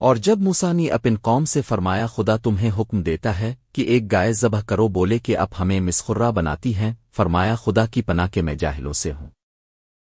اور جب موسانی اپن قوم سے فرمایا، خدا تمہیں حکم دیتا ہے کہ ایک گائے ذبح کرو، بولے کہ اب ہمیں مسخرہ بناتی ہیں، فرمایا، خدا کی پناہ کے میں جاہلوں سے ہوں۔